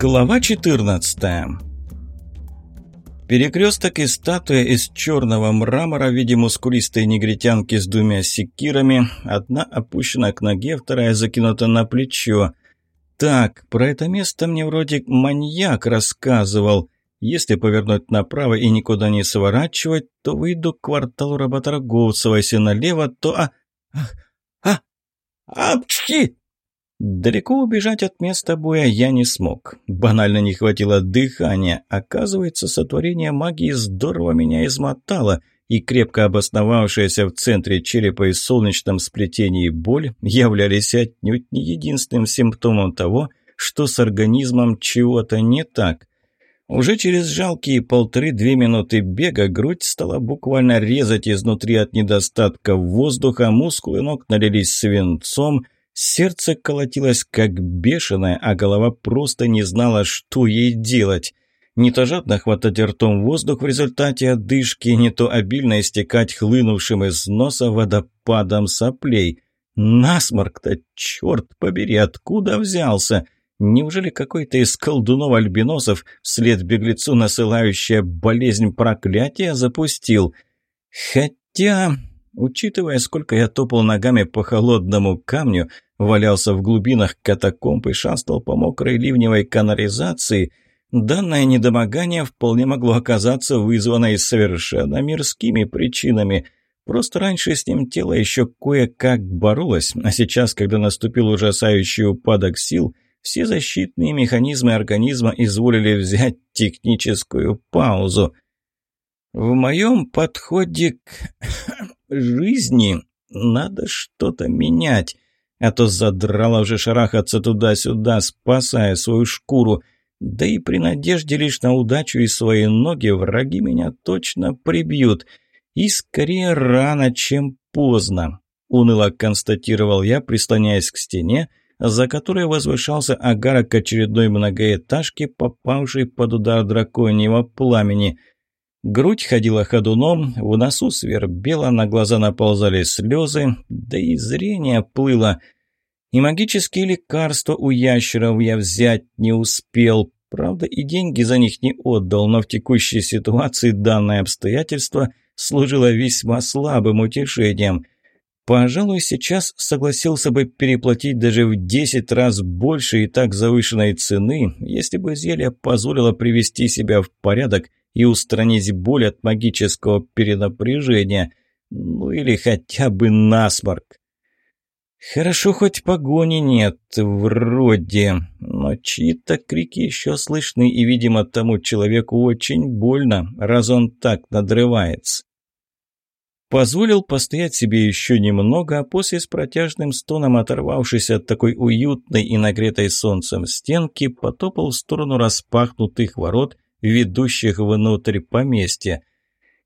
Глава 14 Перекресток и статуя из черного мрамора в виде мускулистой негритянки с двумя секирами, одна опущена к ноге, вторая закинута на плечо. Так, про это место мне вроде маньяк рассказывал. Если повернуть направо и никуда не сворачивать, то выйду к кварталу работорговцев, а если налево, то... А... А... А... Апчхи! Далеко убежать от места боя я не смог. Банально не хватило дыхания. Оказывается, сотворение магии здорово меня измотало, и крепко обосновавшаяся в центре черепа и солнечном сплетении боль являлись отнюдь не единственным симптомом того, что с организмом чего-то не так. Уже через жалкие полторы-две минуты бега грудь стала буквально резать изнутри от недостатка воздуха, мускулы ног налились свинцом – Сердце колотилось как бешеное, а голова просто не знала, что ей делать. Не то жадно хватать ртом воздух в результате одышки, не то обильно истекать хлынувшим из носа водопадом соплей. Насморк-то, черт побери, откуда взялся? Неужели какой-то из колдунов-альбиносов вслед беглецу насылающая болезнь проклятия запустил? Хотя, учитывая, сколько я топал ногами по холодному камню, валялся в глубинах катакомб и шастал по мокрой ливневой канализации, данное недомогание вполне могло оказаться вызвано и совершенно мирскими причинами. Просто раньше с ним тело еще кое-как боролось, а сейчас, когда наступил ужасающий упадок сил, все защитные механизмы организма изволили взять техническую паузу. В моем подходе к жизни надо что-то менять а то задрала уже шарахаться туда-сюда, спасая свою шкуру. Да и при надежде лишь на удачу и свои ноги враги меня точно прибьют. И скорее рано, чем поздно. Уныло констатировал я, прислоняясь к стене, за которой возвышался агарок очередной многоэтажки, попавшей под удар драконьего пламени – Грудь ходила ходуном, в носу свербело, на глаза наползали слезы, да и зрение плыло. И магические лекарства у ящеров я взять не успел. Правда, и деньги за них не отдал, но в текущей ситуации данное обстоятельство служило весьма слабым утешением. Пожалуй, сейчас согласился бы переплатить даже в десять раз больше и так завышенной цены, если бы зелье позволило привести себя в порядок – и устранить боль от магического перенапряжения. Ну или хотя бы насморк. Хорошо, хоть погони нет, вроде, но чьи-то крики еще слышны, и, видимо, тому человеку очень больно, раз он так надрывается. Позволил постоять себе еще немного, а после с протяжным стоном, оторвавшись от такой уютной и нагретой солнцем стенки, потопал в сторону распахнутых ворот – ведущих внутрь поместья.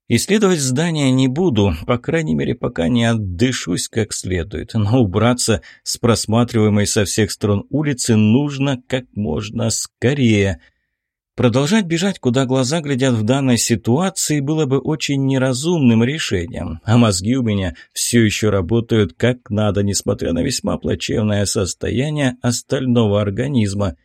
Исследовать здание не буду, по крайней мере, пока не отдышусь как следует, но убраться с просматриваемой со всех сторон улицы нужно как можно скорее. Продолжать бежать, куда глаза глядят в данной ситуации, было бы очень неразумным решением, а мозги у меня все еще работают как надо, несмотря на весьма плачевное состояние остального организма.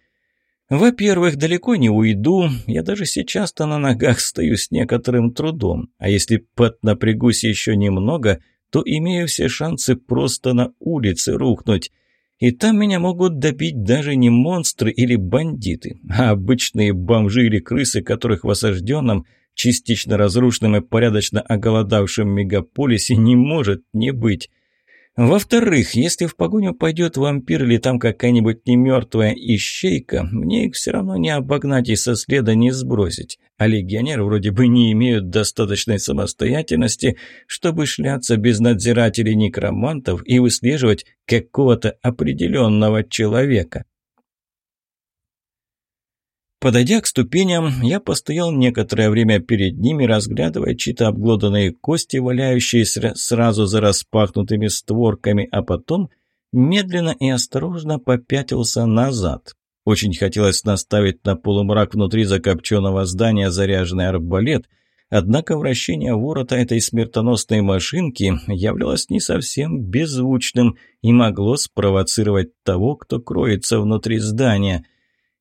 Во-первых, далеко не уйду, я даже сейчас-то на ногах стою с некоторым трудом, а если поднапрягусь еще немного, то имею все шансы просто на улице рухнуть. И там меня могут добить даже не монстры или бандиты, а обычные бомжи или крысы, которых в осажденном, частично разрушенном и порядочно оголодавшем мегаполисе не может не быть. Во-вторых, если в погоню пойдет вампир или там какая-нибудь немертвая ищейка, мне их все равно не обогнать и со следа не сбросить. А легионеры вроде бы не имеют достаточной самостоятельности, чтобы шляться без надзирателей некромантов и выслеживать какого-то определенного человека. Подойдя к ступеням, я постоял некоторое время перед ними, разглядывая чьи-то обглоданные кости, валяющиеся сразу за распахнутыми створками, а потом медленно и осторожно попятился назад. Очень хотелось наставить на полумрак внутри закопченного здания заряженный арбалет, однако вращение ворота этой смертоносной машинки являлось не совсем беззвучным и могло спровоцировать того, кто кроется внутри здания –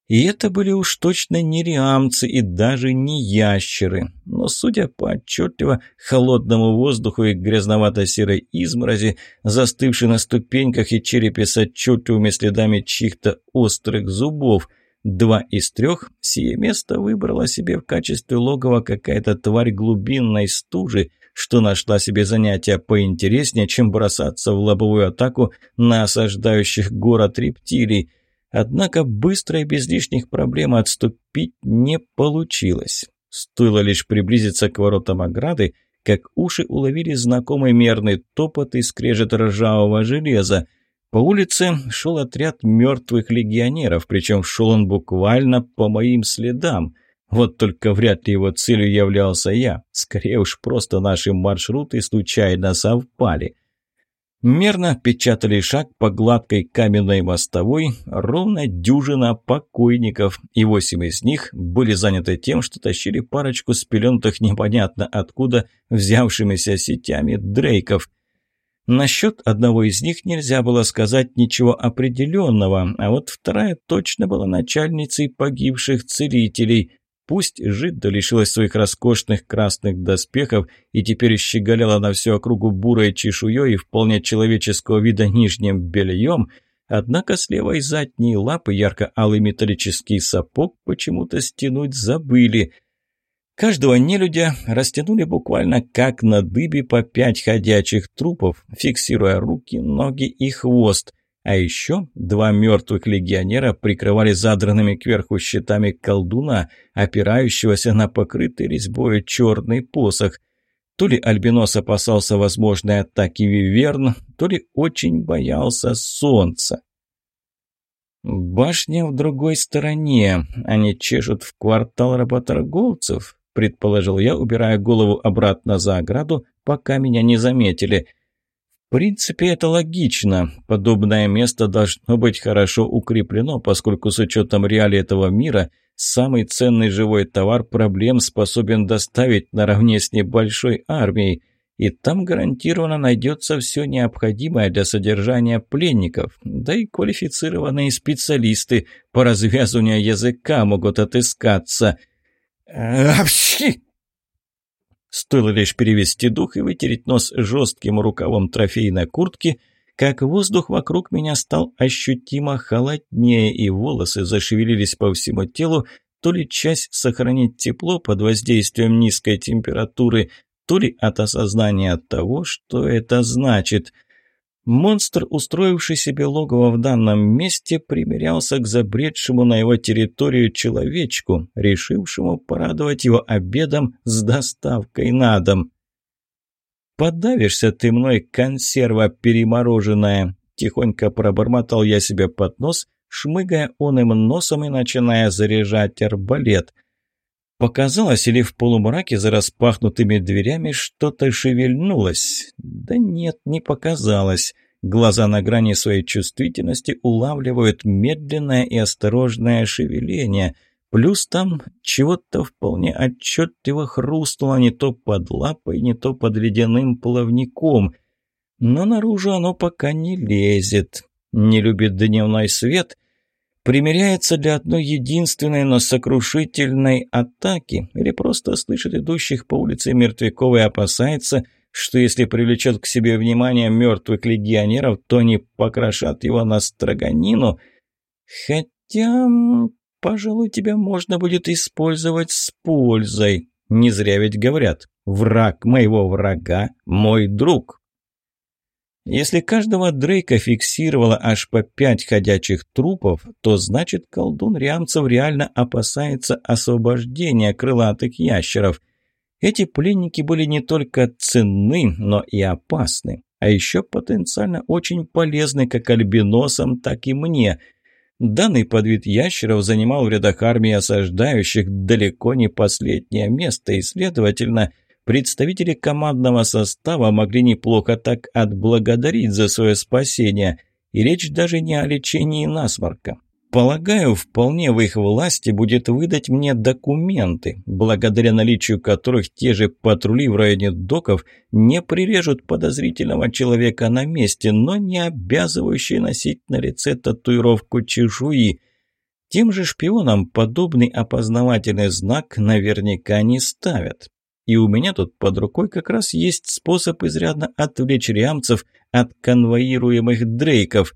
И это были уж точно не риамцы и даже не ящеры. Но, судя по отчетливо холодному воздуху и грязновато-серой изморози, застывшей на ступеньках и черепе с отчетливыми следами чьих-то острых зубов, два из трех сие место выбрала себе в качестве логова какая-то тварь глубинной стужи, что нашла себе занятие поинтереснее, чем бросаться в лобовую атаку на осаждающих город рептилий – Однако быстро и без лишних проблем отступить не получилось. Стоило лишь приблизиться к воротам ограды, как уши уловили знакомый мерный топот и скрежет ржавого железа. По улице шел отряд мертвых легионеров, причем шел он буквально по моим следам. Вот только вряд ли его целью являлся я. Скорее уж просто наши маршруты случайно совпали. Мерно печатали шаг по гладкой каменной мостовой ровно дюжина покойников, и восемь из них были заняты тем, что тащили парочку спеленутых непонятно откуда взявшимися сетями дрейков. Насчет одного из них нельзя было сказать ничего определенного, а вот вторая точно была начальницей погибших целителей. Пусть Жидда лишилась своих роскошных красных доспехов и теперь щеголяла на всю округу бурой чешуей и вполне человеческого вида нижним бельем, однако с левой задней лапы ярко-алый металлический сапог почему-то стянуть забыли. Каждого нелюдя растянули буквально как на дыбе по пять ходячих трупов, фиксируя руки, ноги и хвост. А еще два мертвых легионера прикрывали задранными кверху щитами колдуна, опирающегося на покрытый резьбой черный посох. То ли Альбинос опасался возможной атаки Виверн, то ли очень боялся солнца. «Башня в другой стороне. Они чешут в квартал работорговцев», — предположил я, убирая голову обратно за ограду, пока меня не заметили — в принципе, это логично. Подобное место должно быть хорошо укреплено, поскольку с учетом реалий этого мира самый ценный живой товар проблем способен доставить наравне с небольшой армией. И там гарантированно найдется все необходимое для содержания пленников, да и квалифицированные специалисты по развязыванию языка могут отыскаться. «Апчхи!» Стоило лишь перевести дух и вытереть нос жестким рукавом трофейной куртки, как воздух вокруг меня стал ощутимо холоднее, и волосы зашевелились по всему телу, то ли часть сохранить тепло под воздействием низкой температуры, то ли от осознания того, что это значит – Монстр, устроивший себе логово в данном месте, примерялся к забредшему на его территорию человечку, решившему порадовать его обедом с доставкой на дом. «Подавишься ты мной, консерва перемороженная!» Тихонько пробормотал я себе под нос, шмыгая оным носом и начиная заряжать арбалет. Показалось, или в полумраке за распахнутыми дверями что-то шевельнулось? Да нет, не показалось. Глаза на грани своей чувствительности улавливают медленное и осторожное шевеление. Плюс там чего-то вполне отчетливо хрустнуло не то под лапой, не то под ледяным плавником. Но наружу оно пока не лезет. Не любит дневной свет — примеряется для одной единственной, но сокрушительной атаки или просто слышит идущих по улице мертвяков и опасается, что если привлечет к себе внимание мертвых легионеров, то они покрошат его на строганину. Хотя, пожалуй, тебя можно будет использовать с пользой. Не зря ведь говорят, враг моего врага – мой друг. Если каждого Дрейка фиксировало аж по пять ходячих трупов, то значит колдун Риамцев реально опасается освобождения крылатых ящеров. Эти пленники были не только ценны, но и опасны, а еще потенциально очень полезны как альбиносам, так и мне. Данный подвид ящеров занимал в рядах армии осаждающих далеко не последнее место, и, следовательно, – представители командного состава могли неплохо так отблагодарить за свое спасение. И речь даже не о лечении насморка. Полагаю, вполне в их власти будет выдать мне документы, благодаря наличию которых те же патрули в районе доков не прирежут подозрительного человека на месте, но не обязывающие носить на лице татуировку чешуи. Тем же шпионам подобный опознавательный знак наверняка не ставят. И у меня тут под рукой как раз есть способ изрядно отвлечь риамцев от конвоируемых дрейков.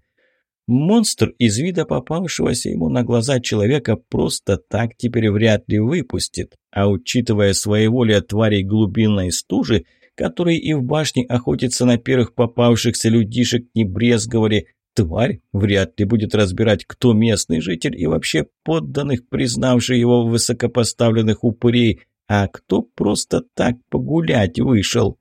Монстр из вида попавшегося ему на глаза человека просто так теперь вряд ли выпустит. А учитывая своеволие тварей глубинной стужи, которые и в башне охотятся на первых попавшихся людишек не брезговали, Тварь вряд ли будет разбирать, кто местный житель и вообще подданных, признавший его высокопоставленных упырей, а кто просто так погулять вышел.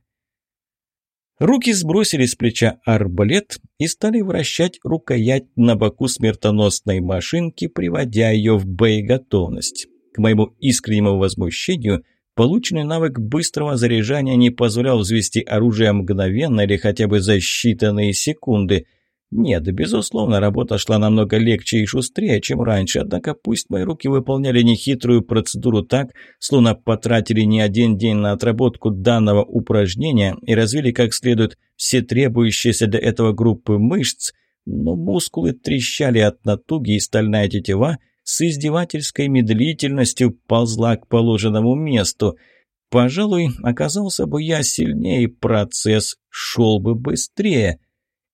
Руки сбросили с плеча арбалет и стали вращать рукоять на боку смертоносной машинки, приводя ее в боеготовность. К моему искреннему возмущению, полученный навык быстрого заряжания не позволял взвести оружие мгновенно или хотя бы за считанные секунды – нет, безусловно, работа шла намного легче и шустрее, чем раньше, однако пусть мои руки выполняли нехитрую процедуру так, словно потратили не один день на отработку данного упражнения и развили как следует все требующиеся для этого группы мышц, но мускулы трещали от натуги, и стальная тетива с издевательской медлительностью ползла к положенному месту. Пожалуй, оказался бы я сильнее, процесс шел бы быстрее –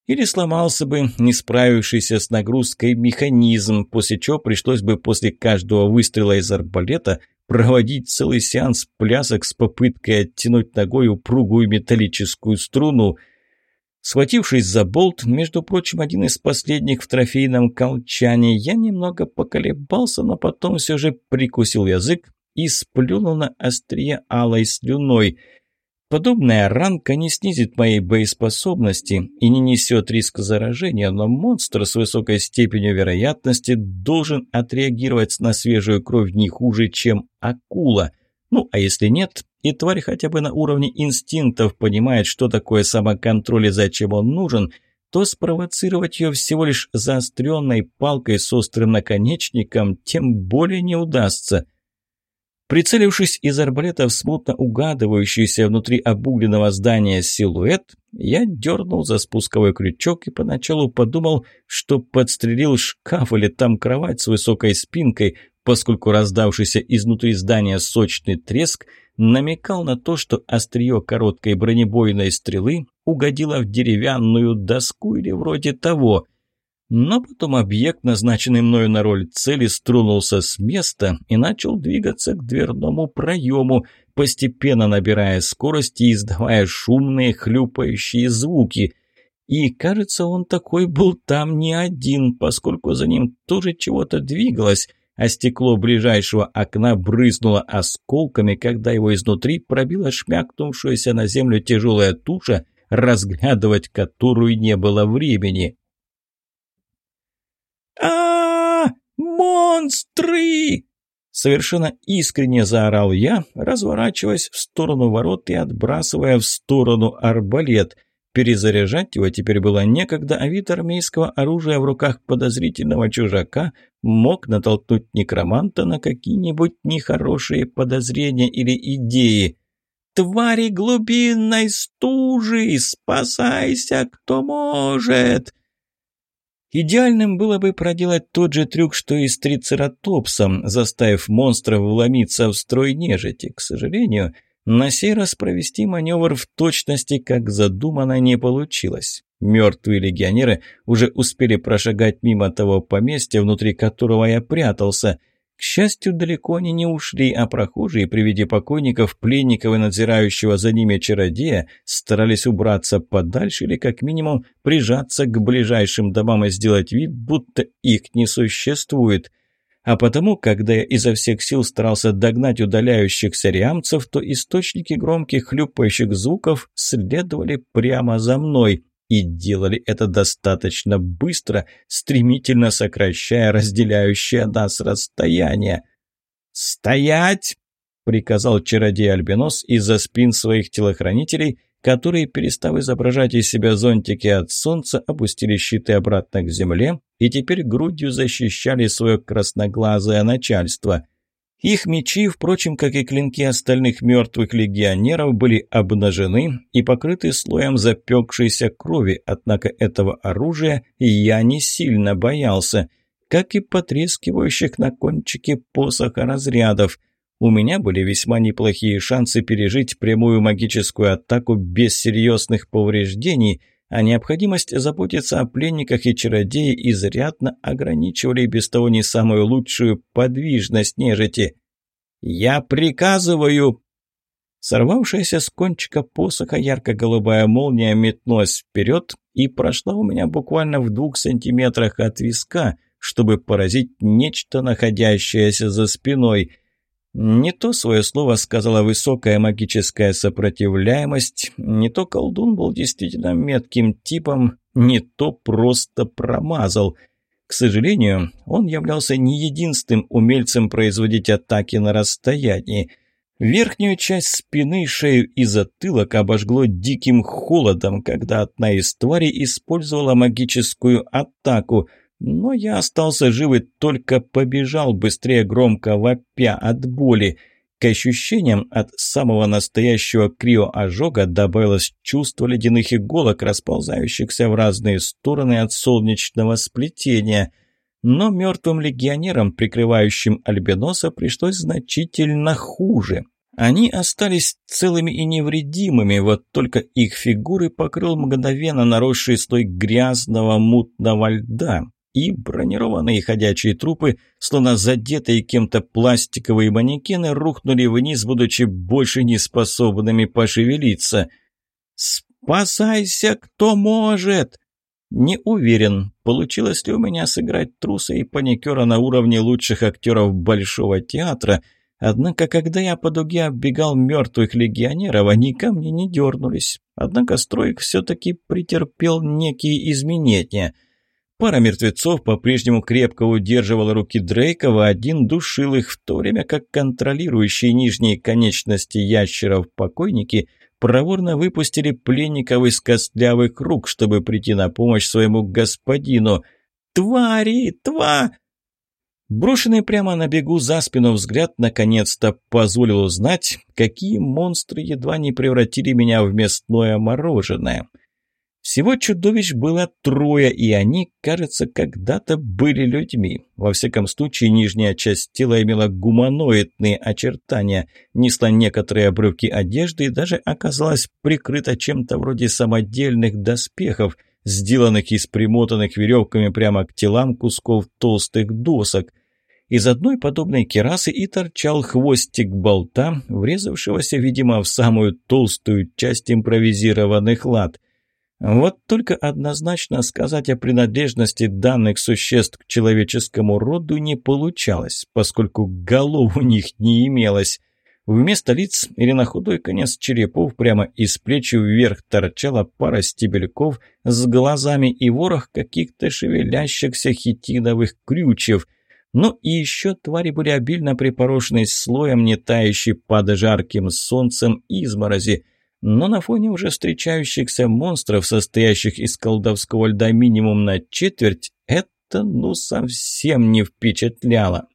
или сломался бы не справившийся с нагрузкой механизм, после чего пришлось бы после каждого выстрела из арбалета проводить целый сеанс плясок с попыткой оттянуть ногой упругую металлическую струну. Схватившись за болт, между прочим, один из последних в трофейном колчане, я немного поколебался, но потом все же прикусил язык и сплюнул на острие алой слюной – Подобная ранка не снизит моей боеспособности и не несет риск заражения, но монстр с высокой степенью вероятности должен отреагировать на свежую кровь не хуже, чем акула. Ну, а если нет, и тварь хотя бы на уровне инстинктов понимает, что такое самоконтроль и зачем он нужен, то спровоцировать ее всего лишь заостренной палкой с острым наконечником тем более не удастся – Прицелившись из арбалета в смутно угадывающийся внутри обугленного здания силуэт, я дернул за спусковой крючок и поначалу подумал, что подстрелил шкаф или там кровать с высокой спинкой, поскольку раздавшийся изнутри здания сочный треск намекал на то, что острие короткой бронебойной стрелы угодило в деревянную доску или вроде того – но потом объект, назначенный мною на роль цели, струнулся с места и начал двигаться к дверному проему, постепенно набирая скорость и издавая шумные хлюпающие звуки. И, кажется, он такой был там не один, поскольку за ним тоже чего-то двигалось, а стекло ближайшего окна брызнуло осколками, когда его изнутри пробила шмякнувшаяся на землю тяжелая туша, разглядывать которую не было времени а, Монстры!» Совершенно искренне заорал я, разворачиваясь в сторону ворот и отбрасывая в сторону арбалет. Перезаряжать его теперь было некогда, а вид армейского оружия в руках подозрительного чужака мог натолкнуть некроманта на какие-нибудь нехорошие подозрения или идеи. «Твари глубинной стужи! Спасайся, кто может!» Идеальным было бы проделать тот же трюк, что и с трицератопсом, заставив монстров вломиться в строй нежити. К сожалению, на сей раз провести маневр в точности, как задумано, не получилось. Мертвые легионеры уже успели прошагать мимо того поместья, внутри которого я прятался – к счастью, далеко они не ушли, а прохожие при виде покойников, пленников и надзирающего за ними чародея старались убраться подальше или как минимум прижаться к ближайшим домам и сделать вид, будто их не существует. А потому, когда я изо всех сил старался догнать удаляющихся риамцев, то источники громких хлюпающих звуков следовали прямо за мной – и делали это достаточно быстро, стремительно сокращая разделяющее нас расстояние. «Стоять!» — приказал чародей Альбинос из-за спин своих телохранителей, которые, перестав изображать из себя зонтики от солнца, опустили щиты обратно к земле и теперь грудью защищали свое красноглазое начальство — их мечи, впрочем, как и клинки остальных мертвых легионеров, были обнажены и покрыты слоем запекшейся крови, однако этого оружия я не сильно боялся. как и потрескивающих на кончике посоха разрядов. У меня были весьма неплохие шансы пережить прямую магическую атаку без серьезных повреждений, а необходимость заботиться о пленниках и чародеи изрядно ограничивали без того не самую лучшую подвижность нежити. «Я приказываю!» Сорвавшаяся с кончика посоха ярко-голубая молния метнулась вперед и прошла у меня буквально в двух сантиметрах от виска, чтобы поразить нечто, находящееся за спиной. Не то свое слово сказала высокая магическая сопротивляемость, не то колдун был действительно метким типом, не то просто промазал. К сожалению, он являлся не единственным умельцем производить атаки на расстоянии – Верхнюю часть спины, шею и затылок обожгло диким холодом, когда одна из тварей использовала магическую атаку, но я остался жив и только побежал быстрее громко вопя от боли. К ощущениям от самого настоящего криоожога добавилось чувство ледяных иголок, расползающихся в разные стороны от солнечного сплетения – но мертвым легионерам, прикрывающим Альбиноса, пришлось значительно хуже. Они остались целыми и невредимыми, вот только их фигуры покрыл мгновенно наросший слой грязного мутного льда, и бронированные ходячие трупы, словно задетые кем-то пластиковые манекены, рухнули вниз, будучи больше не способными пошевелиться. «Спасайся, кто может!» Не уверен, получилось ли у меня сыграть труса и паникера на уровне лучших актеров Большого театра, однако, когда я по дуге оббегал мертвых легионеров, они ко мне не дернулись. Однако строик все-таки претерпел некие изменения. Пара мертвецов по-прежнему крепко удерживала руки Дрейкова, один душил их, в то время как контролирующие нижние конечности ящеров покойники – проворно выпустили пленников из костлявых рук, чтобы прийти на помощь своему господину. «Твари! Тва!» Брошенный прямо на бегу за спину взгляд наконец-то позволил узнать, какие монстры едва не превратили меня в мясное мороженое. Всего чудовищ было трое, и они, кажется, когда-то были людьми. Во всяком случае, нижняя часть тела имела гуманоидные очертания, несла некоторые обрывки одежды и даже оказалась прикрыта чем-то вроде самодельных доспехов, сделанных из примотанных веревками прямо к телам кусков толстых досок. Из одной подобной керасы и торчал хвостик болта, врезавшегося, видимо, в самую толстую часть импровизированных лад – вот только однозначно сказать о принадлежности данных существ к человеческому роду не получалось, поскольку голов у них не имелось. Вместо лиц или на худой конец черепов прямо из плеч вверх торчала пара стебельков с глазами и ворох каких-то шевелящихся хитиновых крючев. Ну и еще твари были обильно припорошены слоем, не тающей под жарким солнцем изморози – но на фоне уже встречающихся монстров, состоящих из колдовского льда минимум на четверть, это ну совсем не впечатляло.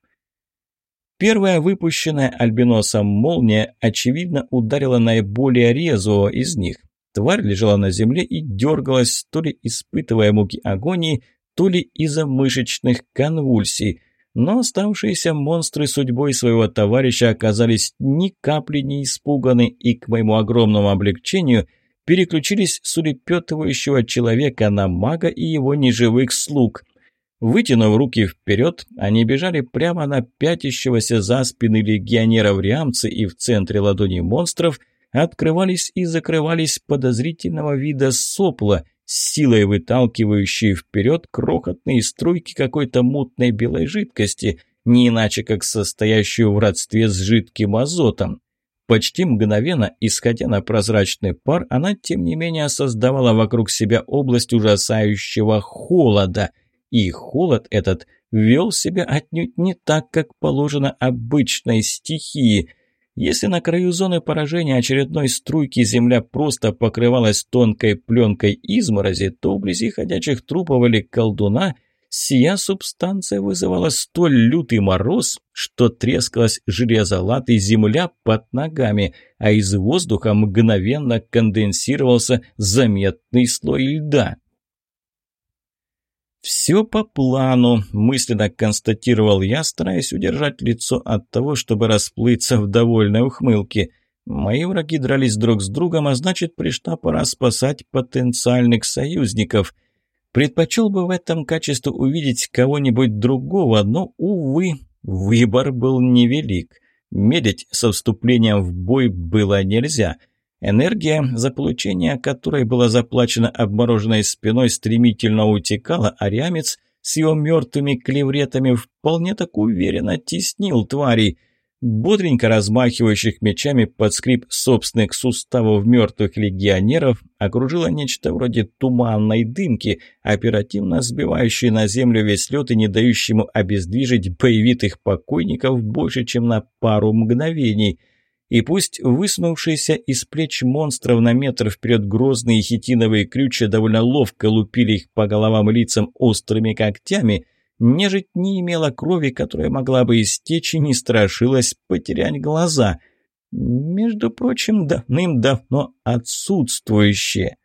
Первая выпущенная альбиносом молния, очевидно, ударила наиболее резвого из них. Тварь лежала на земле и дергалась, то ли испытывая муки агонии, то ли из-за мышечных конвульсий – но оставшиеся монстры судьбой своего товарища оказались ни капли не испуганы и, к моему огромному облегчению, переключились с улепетывающего человека на мага и его неживых слуг. Вытянув руки вперед, они бежали прямо на пятящегося за спины легионеров Риамцы и в центре ладони монстров открывались и закрывались подозрительного вида сопла – силой выталкивающие вперед крохотные струйки какой-то мутной белой жидкости, не иначе как состоящую в родстве с жидким азотом. Почти мгновенно, исходя на прозрачный пар, она, тем не менее, создавала вокруг себя область ужасающего холода. И холод этот вел себя отнюдь не так, как положено обычной стихии – если на краю зоны поражения очередной струйки земля просто покрывалась тонкой пленкой изморози, то вблизи ходячих трупов или колдуна сия субстанция вызывала столь лютый мороз, что трескалась железолатой земля под ногами, а из воздуха мгновенно конденсировался заметный слой льда. «Все по плану», – мысленно констатировал я, стараясь удержать лицо от того, чтобы расплыться в довольной ухмылке. Мои враги дрались друг с другом, а значит, пришла пора спасать потенциальных союзников. Предпочел бы в этом качестве увидеть кого-нибудь другого, но, увы, выбор был невелик. Медить со вступлением в бой было нельзя – Энергия, за получение которой была заплачена обмороженной спиной, стремительно утекала, а рямец с его мертвыми клевретами вполне так уверенно теснил тварей – бодренько размахивающих мечами под скрип собственных суставов мертвых легионеров, окружило нечто вроде туманной дымки, оперативно сбивающей на землю весь лед и не дающему обездвижить боевитых покойников больше, чем на пару мгновений. И пусть высунувшиеся из плеч монстров на метр вперед грозные хитиновые крючья довольно ловко лупили их по головам лицам острыми когтями – Нежить не имела крови, которая могла бы истечь, и не страшилась потерять глаза. Между прочим, давным-давно отсутствующие.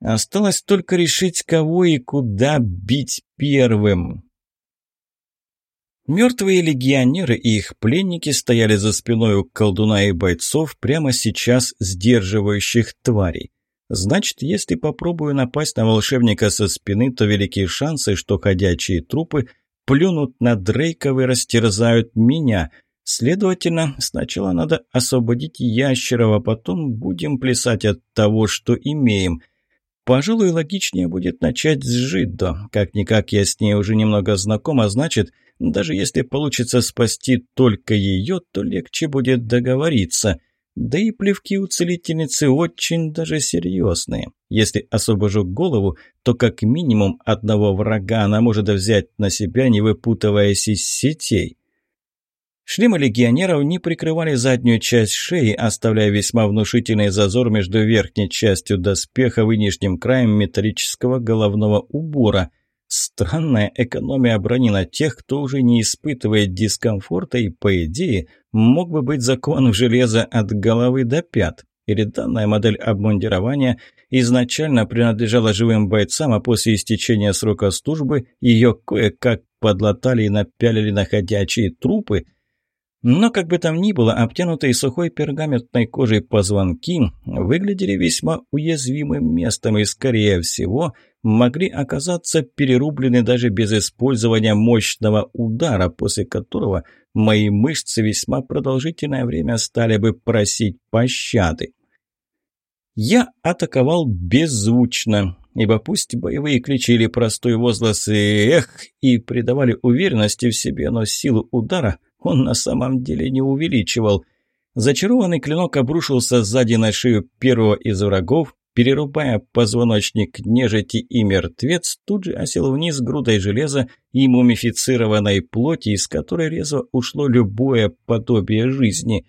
Осталось только решить, кого и куда бить первым. Мертвые легионеры и их пленники стояли за спиной у колдуна и бойцов, прямо сейчас сдерживающих тварей. Значит, если попробую напасть на волшебника со спины, то великие шансы, что ходячие трупы плюнут на Дрейков и растерзают меня. Следовательно, сначала надо освободить ящеров, а потом будем плясать от того, что имеем. Пожалуй, логичнее будет начать с Жиддо. Как-никак я с ней уже немного знаком, а значит, даже если получится спасти только ее, то легче будет договориться – да и плевки у целительницы очень даже серьезные. Если освобожу голову, то как минимум одного врага она может взять на себя, не выпутываясь из сетей. Шлемы легионеров не прикрывали заднюю часть шеи, оставляя весьма внушительный зазор между верхней частью доспеха и нижним краем металлического головного убора – Странная экономия брони на тех, кто уже не испытывает дискомфорта и, по идее, мог бы быть закон в железо от головы до пят. Или данная модель обмундирования изначально принадлежала живым бойцам, а после истечения срока службы ее кое-как подлатали и напялили на ходячие трупы – но, как бы там ни было, обтянутые сухой пергаментной кожей позвонки выглядели весьма уязвимым местом и, скорее всего, могли оказаться перерублены даже без использования мощного удара, после которого мои мышцы весьма продолжительное время стали бы просить пощады. Я атаковал беззвучно, ибо пусть боевые кличи или простой возглас «эх» и придавали уверенности в себе, но силу удара он на самом деле не увеличивал. Зачарованный клинок обрушился сзади на шею первого из врагов, перерубая позвоночник нежити и мертвец, тут же осел вниз грудой железа и мумифицированной плоти, из которой резво ушло любое подобие жизни.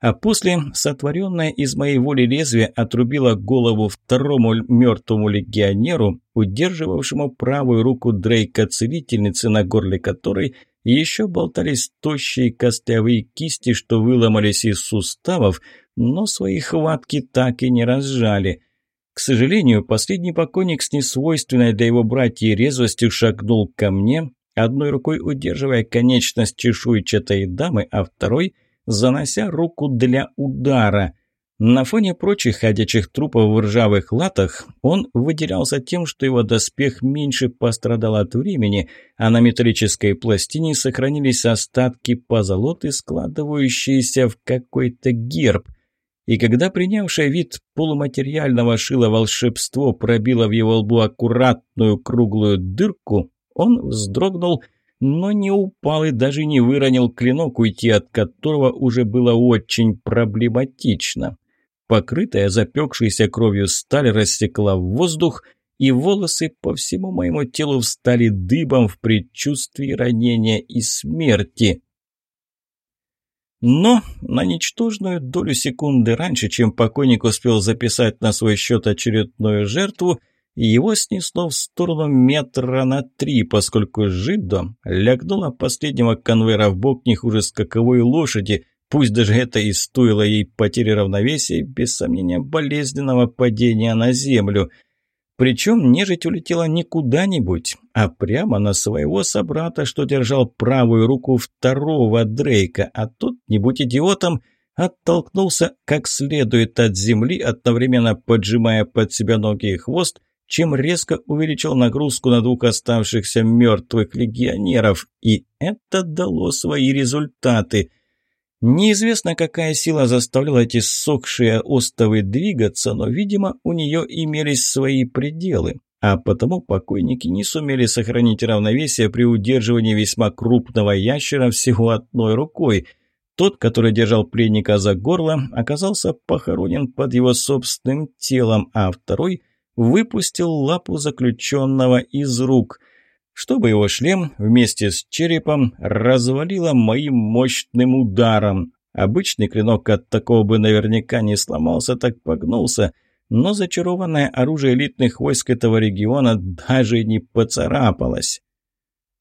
А после сотворенное из моей воли лезвие отрубило голову второму мертвому легионеру, удерживавшему правую руку Дрейка-целительницы, на горле которой – еще болтались тощие костлявые кисти, что выломались из суставов, но свои хватки так и не разжали. К сожалению, последний покойник с несвойственной для его братьев резвостью шагнул ко мне, одной рукой удерживая конечность чешуйчатой дамы, а второй занося руку для удара – на фоне прочих ходячих трупов в ржавых латах он выделялся тем, что его доспех меньше пострадал от времени, а на металлической пластине сохранились остатки позолоты, складывающиеся в какой-то герб. И когда принявшее вид полуматериального шила волшебство пробило в его лбу аккуратную круглую дырку, он вздрогнул, но не упал и даже не выронил клинок, уйти от которого уже было очень проблематично. Покрытая запекшейся кровью сталь рассекла в воздух, и волосы по всему моему телу встали дыбом в предчувствии ранения и смерти. Но на ничтожную долю секунды раньше, чем покойник успел записать на свой счет очередную жертву, его снесло в сторону метра на три, поскольку Жидо лягнула последнего конвейера в бок не хуже скаковой лошади, Пусть даже это и стоило ей потери равновесия, без сомнения, болезненного падения на землю. Причем нежить улетела не куда-нибудь, а прямо на своего собрата, что держал правую руку второго Дрейка, а тот, не будь идиотом, оттолкнулся как следует от земли, одновременно поджимая под себя ноги и хвост, чем резко увеличил нагрузку на двух оставшихся мертвых легионеров, и это дало свои результаты. Неизвестно, какая сила заставляла эти сохшие остовы двигаться, но, видимо, у нее имелись свои пределы, а потому покойники не сумели сохранить равновесие при удерживании весьма крупного ящера всего одной рукой – тот, который держал пленника за горло, оказался похоронен под его собственным телом, а второй выпустил лапу заключенного из рук, чтобы его шлем вместе с черепом развалило моим мощным ударом. Обычный клинок от такого бы наверняка не сломался, так погнулся, но зачарованное оружие элитных войск этого региона даже не поцарапалось.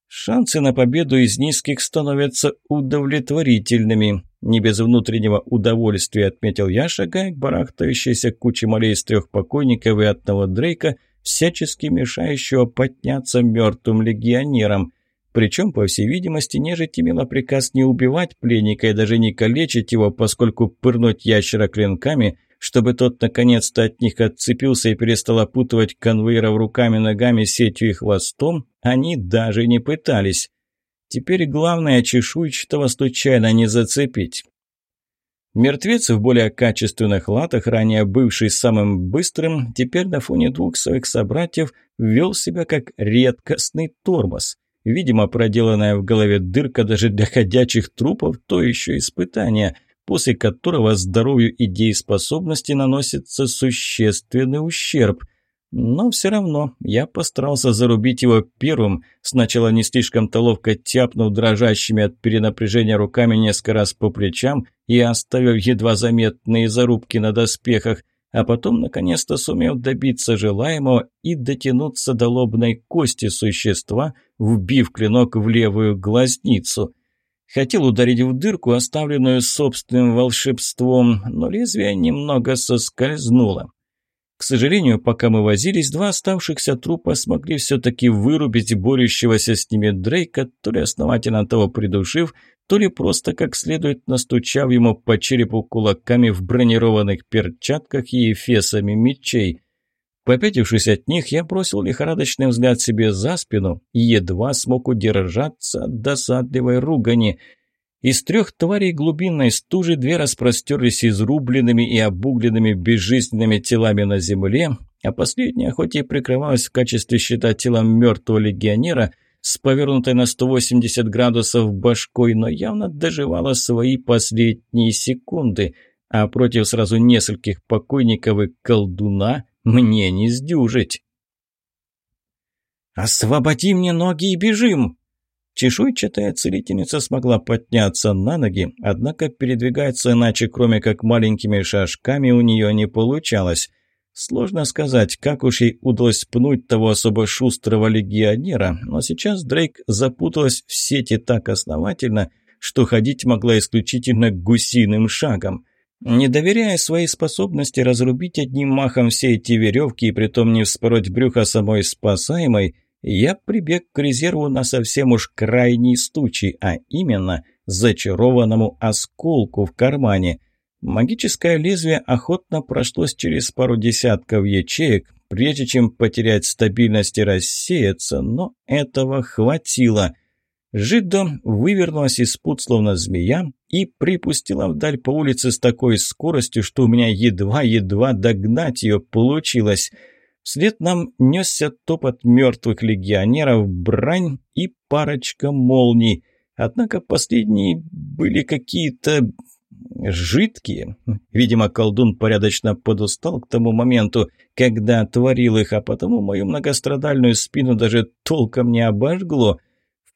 Шансы на победу из низких становятся удовлетворительными. Не без внутреннего удовольствия отметил я, шагая к барахтающейся куче молей из трех покойников и одного Дрейка, всячески мешающего подняться мертвым легионерам. Причем, по всей видимости, нежить имела приказ не убивать пленника и даже не калечить его, поскольку пырнуть ящера клинками – чтобы тот наконец-то от них отцепился и перестал опутывать конвейеров руками, ногами, сетью и хвостом, они даже не пытались. Теперь главное чешуйчатого случайно не зацепить. Мертвец в более качественных латах, ранее бывший самым быстрым, теперь на фоне двух своих собратьев вел себя как редкостный тормоз. Видимо, проделанная в голове дырка даже для ходячих трупов – то еще испытание – после которого здоровью и дееспособности наносится существенный ущерб. Но все равно я постарался зарубить его первым, сначала не слишком-то ловко тяпнув дрожащими от перенапряжения руками несколько раз по плечам и оставив едва заметные зарубки на доспехах, а потом наконец-то сумев добиться желаемого и дотянуться до лобной кости существа, вбив клинок в левую глазницу – Хотел ударить в дырку, оставленную собственным волшебством, но лезвие немного соскользнуло. К сожалению, пока мы возились, два оставшихся трупа смогли все-таки вырубить борющегося с ними Дрейка, то ли основательно того придушив, то ли просто как следует настучав ему по черепу кулаками в бронированных перчатках и эфесами мечей. Попятившись от них, я бросил лихорадочный взгляд себе за спину и едва смог удержаться от досадливой ругани. Из трех тварей глубинной стужи две распростерлись изрубленными и обугленными безжизненными телами на земле, а последняя, хоть и прикрывалась в качестве щита телом мертвого легионера, с повернутой на 180 градусов башкой, но явно доживала свои последние секунды, а против сразу нескольких покойников и колдуна – мне не сдюжить. «Освободи мне ноги и бежим!» Чешуйчатая целительница смогла подняться на ноги, однако передвигаться иначе, кроме как маленькими шажками, у нее не получалось. Сложно сказать, как уж ей удалось пнуть того особо шустрого легионера, но сейчас Дрейк запуталась в сети так основательно, что ходить могла исключительно гусиным шагом. Не доверяя своей способности разрубить одним махом все эти веревки и притом не вспороть брюхо самой спасаемой, я прибег к резерву на совсем уж крайний случай, а именно зачарованному осколку в кармане. Магическое лезвие охотно прошлось через пару десятков ячеек, прежде чем потерять стабильность и рассеяться, но этого хватило – Жидо вывернулась из пут, словно змея, и припустила вдаль по улице с такой скоростью, что у меня едва-едва догнать ее получилось. Вслед нам несся топот мертвых легионеров, брань и парочка молний. Однако последние были какие-то жидкие. Видимо, колдун порядочно подустал к тому моменту, когда творил их, а потому мою многострадальную спину даже толком не обожгло —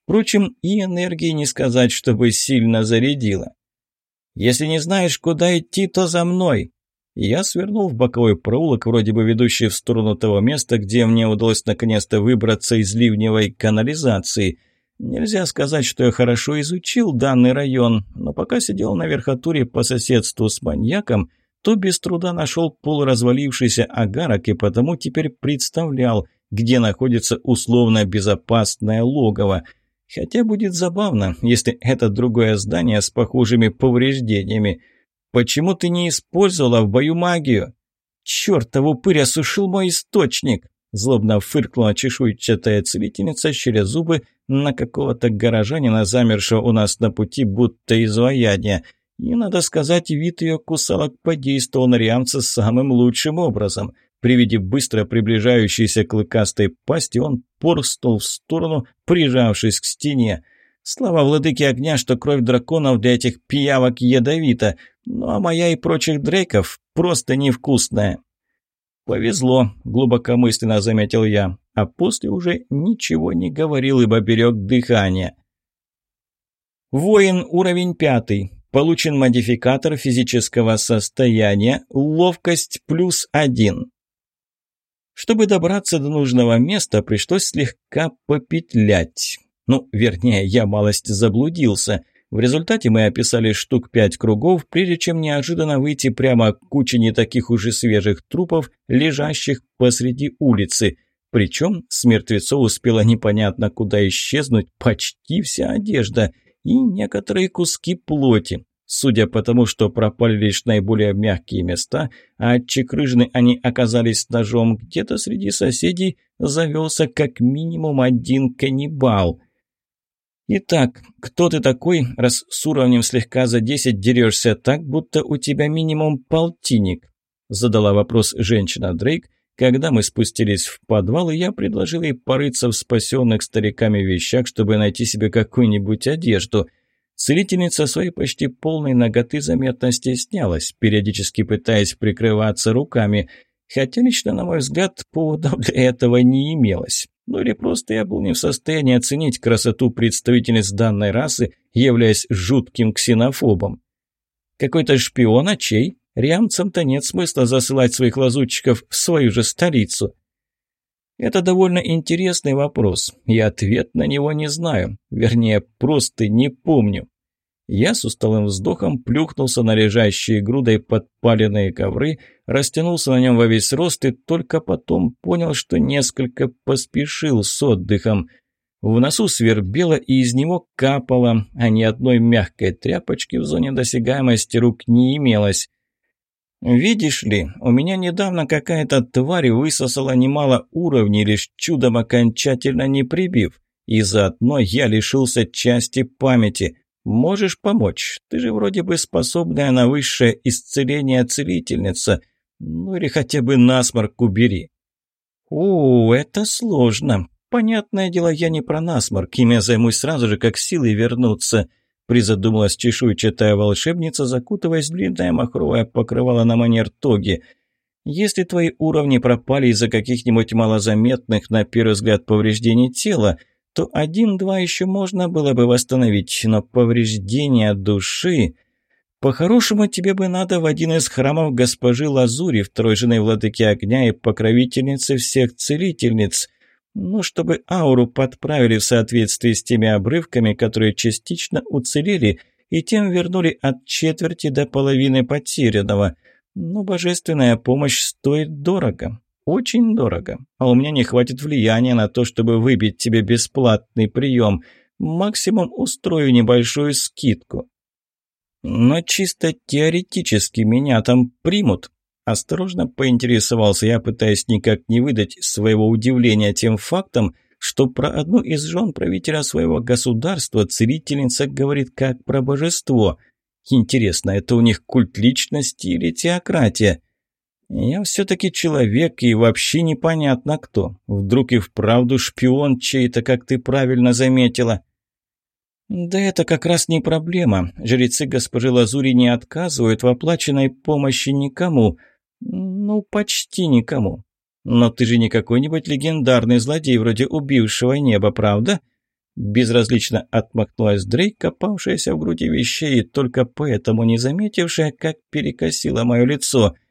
Впрочем, и энергии не сказать, чтобы сильно зарядила. «Если не знаешь, куда идти, то за мной!» Я свернул в боковой проулок, вроде бы ведущий в сторону того места, где мне удалось наконец-то выбраться из ливневой канализации. Нельзя сказать, что я хорошо изучил данный район, но пока сидел на верхотуре по соседству с маньяком, то без труда нашел полуразвалившийся агарок и потому теперь представлял, где находится условно безопасное логово. Хотя будет забавно, если это другое здание с похожими повреждениями. Почему ты не использовала в бою магию? Чёртов упырь осушил мой источник! Злобно фыркнула чешуйчатая целительница, через зубы на какого-то горожанина, замершего у нас на пути, будто изваяние. И, надо сказать, вид ее кусалок подействовал на Риамца самым лучшим образом. При виде быстро приближающейся клыкастой пасти он порстул в сторону, прижавшись к стене. Слава владыке огня, что кровь драконов для этих пиявок ядовита, ну а моя и прочих дрейков просто невкусная. «Повезло», — глубокомысленно заметил я, а после уже ничего не говорил, ибо берег дыхание. Воин уровень пятый. Получен модификатор физического состояния «Ловкость плюс один». Чтобы добраться до нужного места, пришлось слегка попетлять. Ну, вернее, я малость заблудился — в результате мы описали штук пять кругов, прежде чем неожиданно выйти прямо к куче не таких уже свежих трупов, лежащих посреди улицы. Причем с мертвецов успела непонятно куда исчезнуть почти вся одежда и некоторые куски плоти. Судя по тому, что пропали лишь наиболее мягкие места, а отчекрыжены они оказались ножом, где-то среди соседей завелся как минимум один каннибал – «Итак, кто ты такой, раз с уровнем слегка за десять дерешься так, будто у тебя минимум полтинник?» Задала вопрос женщина Дрейк, когда мы спустились в подвал, и я предложил ей порыться в спасенных стариками вещах, чтобы найти себе какую-нибудь одежду. Целительница своей почти полной ноготы заметно стеснялась, периодически пытаясь прикрываться руками, хотя лично, на мой взгляд, поводов для этого не имелось. Ну или просто я был не в состоянии оценить красоту представительниц данной расы, являясь жутким ксенофобом. Какой-то шпион, а чей? Риамцам-то нет смысла засылать своих лазутчиков в свою же столицу. Это довольно интересный вопрос, и ответ на него не знаю. Вернее, просто не помню. Я с усталым вздохом плюхнулся на лежащие грудой подпаленные ковры, растянулся на нем во весь рост и только потом понял, что несколько поспешил с отдыхом. В носу свербело и из него капало, а ни одной мягкой тряпочки в зоне досягаемости рук не имелось. «Видишь ли, у меня недавно какая-то тварь высосала немало уровней, лишь чудом окончательно не прибив, и заодно я лишился части памяти». Можешь помочь. Ты же вроде бы способная на высшее исцеление целительница. Ну или хотя бы насморк убери. О, это сложно. Понятное дело, я не про насморк. Ими займусь сразу же, как силой вернуться. Призадумалась чешуйчатая волшебница, закутываясь в длинное махровое покрывало на манер тоги. Если твои уровни пропали из-за каких-нибудь малозаметных, на первый взгляд, повреждений тела, то один-два еще можно было бы восстановить, но повреждения души... По-хорошему, тебе бы надо в один из храмов госпожи Лазури, второй жены владыки огня и покровительницы всех целительниц, ну, чтобы ауру подправили в соответствии с теми обрывками, которые частично уцелели, и тем вернули от четверти до половины потерянного. Но божественная помощь стоит дорого. Очень дорого. А у меня не хватит влияния на то, чтобы выбить тебе бесплатный прием. Максимум устрою небольшую скидку. Но чисто теоретически меня там примут. Осторожно поинтересовался я, пытаясь никак не выдать своего удивления тем фактом, что про одну из жен правителя своего государства целительница говорит как про божество. Интересно, это у них культ личности или теократия? Я все-таки человек и вообще непонятно кто. Вдруг и вправду шпион чей-то, как ты правильно заметила. Да это как раз не проблема. Жрецы госпожи Лазури не отказывают в оплаченной помощи никому. Ну, почти никому. Но ты же не какой-нибудь легендарный злодей вроде убившего неба, правда? Безразлично отмахнулась Дрейк, копавшаяся в груди вещей, и только поэтому не заметившая, как перекосило мое лицо –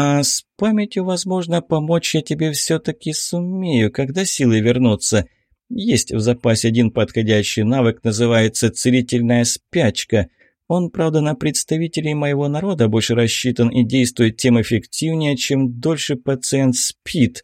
а с памятью, возможно, помочь я тебе все-таки сумею, когда силы вернутся. Есть в запасе один подходящий навык, называется «Целительная спячка». Он, правда, на представителей моего народа больше рассчитан и действует тем эффективнее, чем дольше пациент спит.